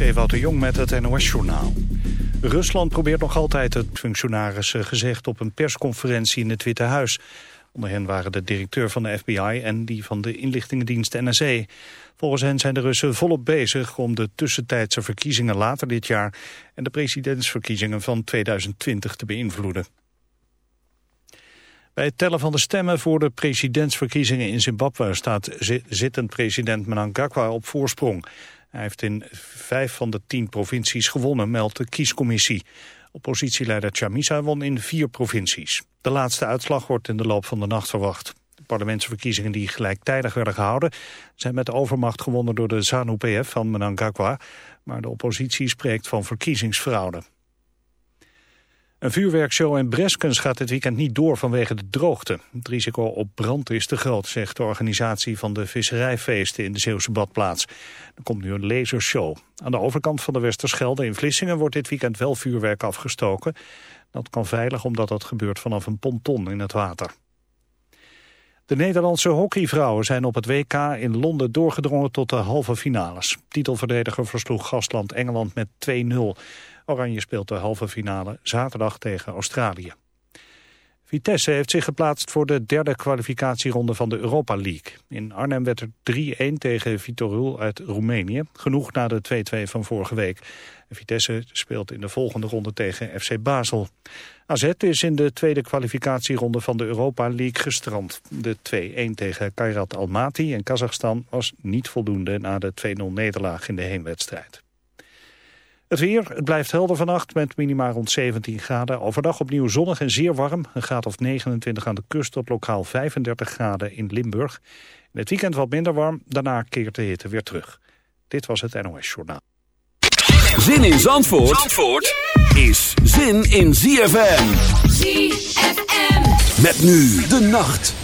Ewout de Jong met het NOS-journaal. Rusland probeert nog altijd het functionarissen gezegd op een persconferentie in het Witte Huis. Onder hen waren de directeur van de FBI en die van de inlichtingendienst NSE. Volgens hen zijn de Russen volop bezig om de tussentijdse verkiezingen later dit jaar... en de presidentsverkiezingen van 2020 te beïnvloeden. Bij het tellen van de stemmen voor de presidentsverkiezingen in Zimbabwe staat zittend president Mnangagwa op voorsprong. Hij heeft in vijf van de tien provincies gewonnen, meldt de kiescommissie. Oppositieleider Chamisa won in vier provincies. De laatste uitslag wordt in de loop van de nacht verwacht. De parlementsverkiezingen die gelijktijdig werden gehouden... zijn met overmacht gewonnen door de ZANU-PF van Mnangagwa... maar de oppositie spreekt van verkiezingsfraude. Een vuurwerkshow in Breskens gaat dit weekend niet door vanwege de droogte. Het risico op brand is te groot, zegt de organisatie van de visserijfeesten in de Zeeuwse badplaats. Er komt nu een lasershow. Aan de overkant van de Westerschelde in Vlissingen wordt dit weekend wel vuurwerk afgestoken. Dat kan veilig omdat dat gebeurt vanaf een ponton in het water. De Nederlandse hockeyvrouwen zijn op het WK in Londen doorgedrongen tot de halve finales. Titelverdediger versloeg gastland Engeland met 2-0. Oranje speelt de halve finale zaterdag tegen Australië. Vitesse heeft zich geplaatst voor de derde kwalificatieronde van de Europa League. In Arnhem werd er 3-1 tegen Vitorul uit Roemenië. Genoeg na de 2-2 van vorige week. Vitesse speelt in de volgende ronde tegen FC Basel. AZ is in de tweede kwalificatieronde van de Europa League gestrand. De 2-1 tegen Kairat Almaty in Kazachstan was niet voldoende na de 2-0 nederlaag in de heenwedstrijd. Het weer, het blijft helder vannacht met minima rond 17 graden. Overdag opnieuw zonnig en zeer warm. Een graad of 29 aan de kust tot lokaal 35 graden in Limburg. In het weekend wat minder warm, daarna keert de hitte weer terug. Dit was het NOS Journaal. Zin in Zandvoort, Zandvoort is zin in ZFM. ZFM. Met nu de nacht.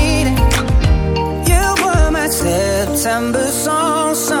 September song.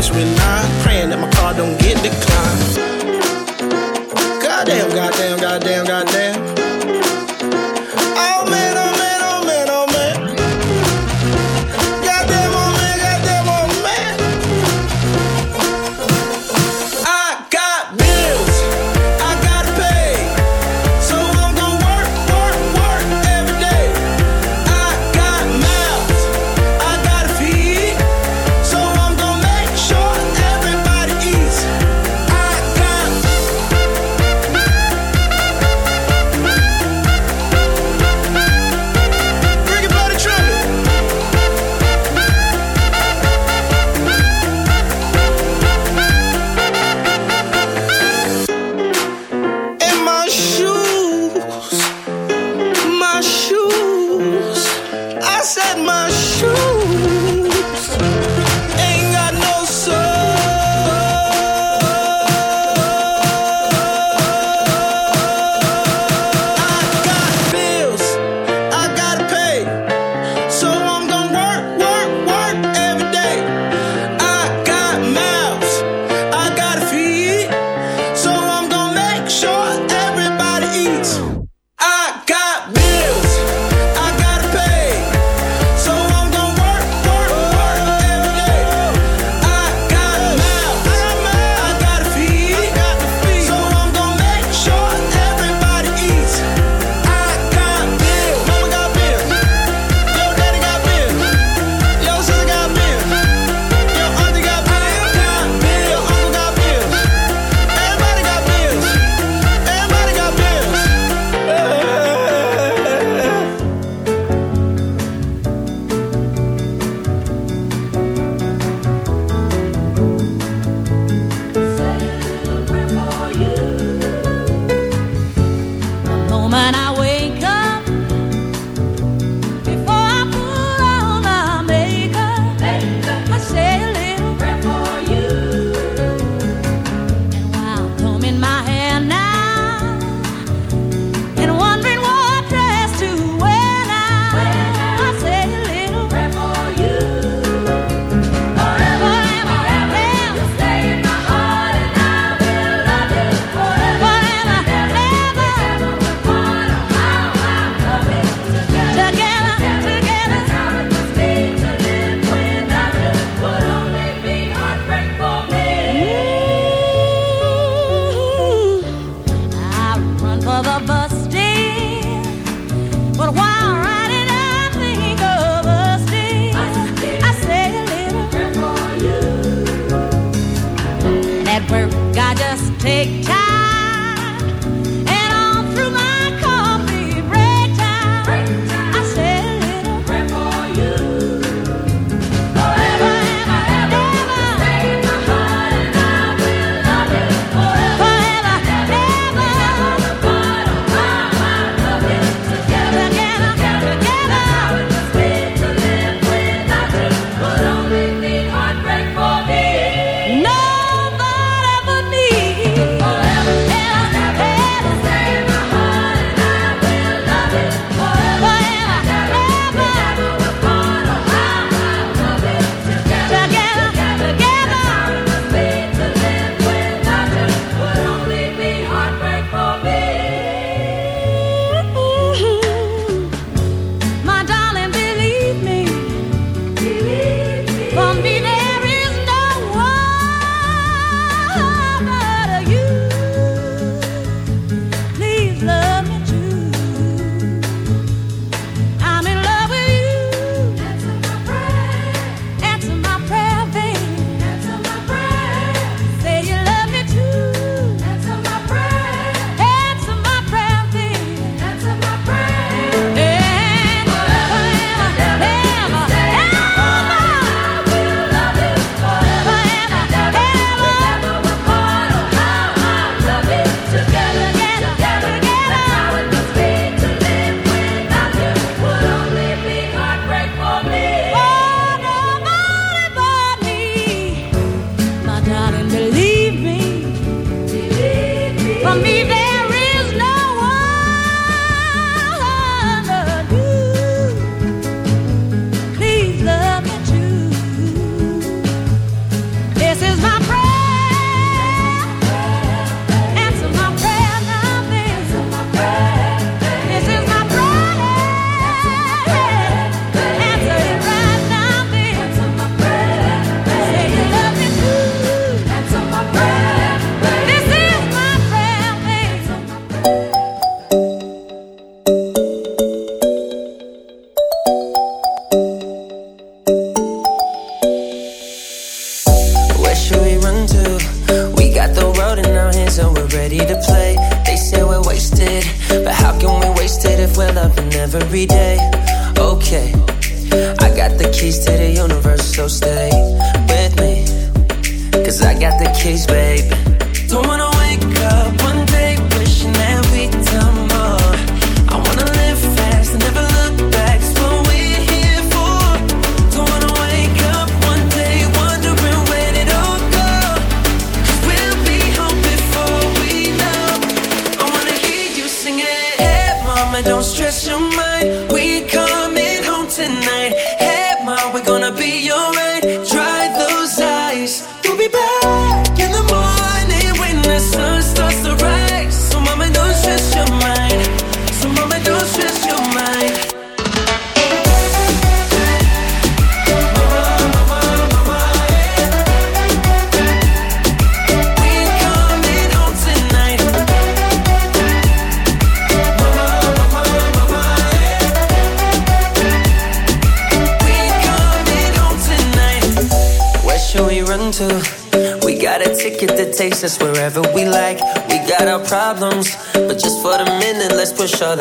course we're not praying that my car don't get declined.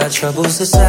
troubles aside.